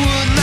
Would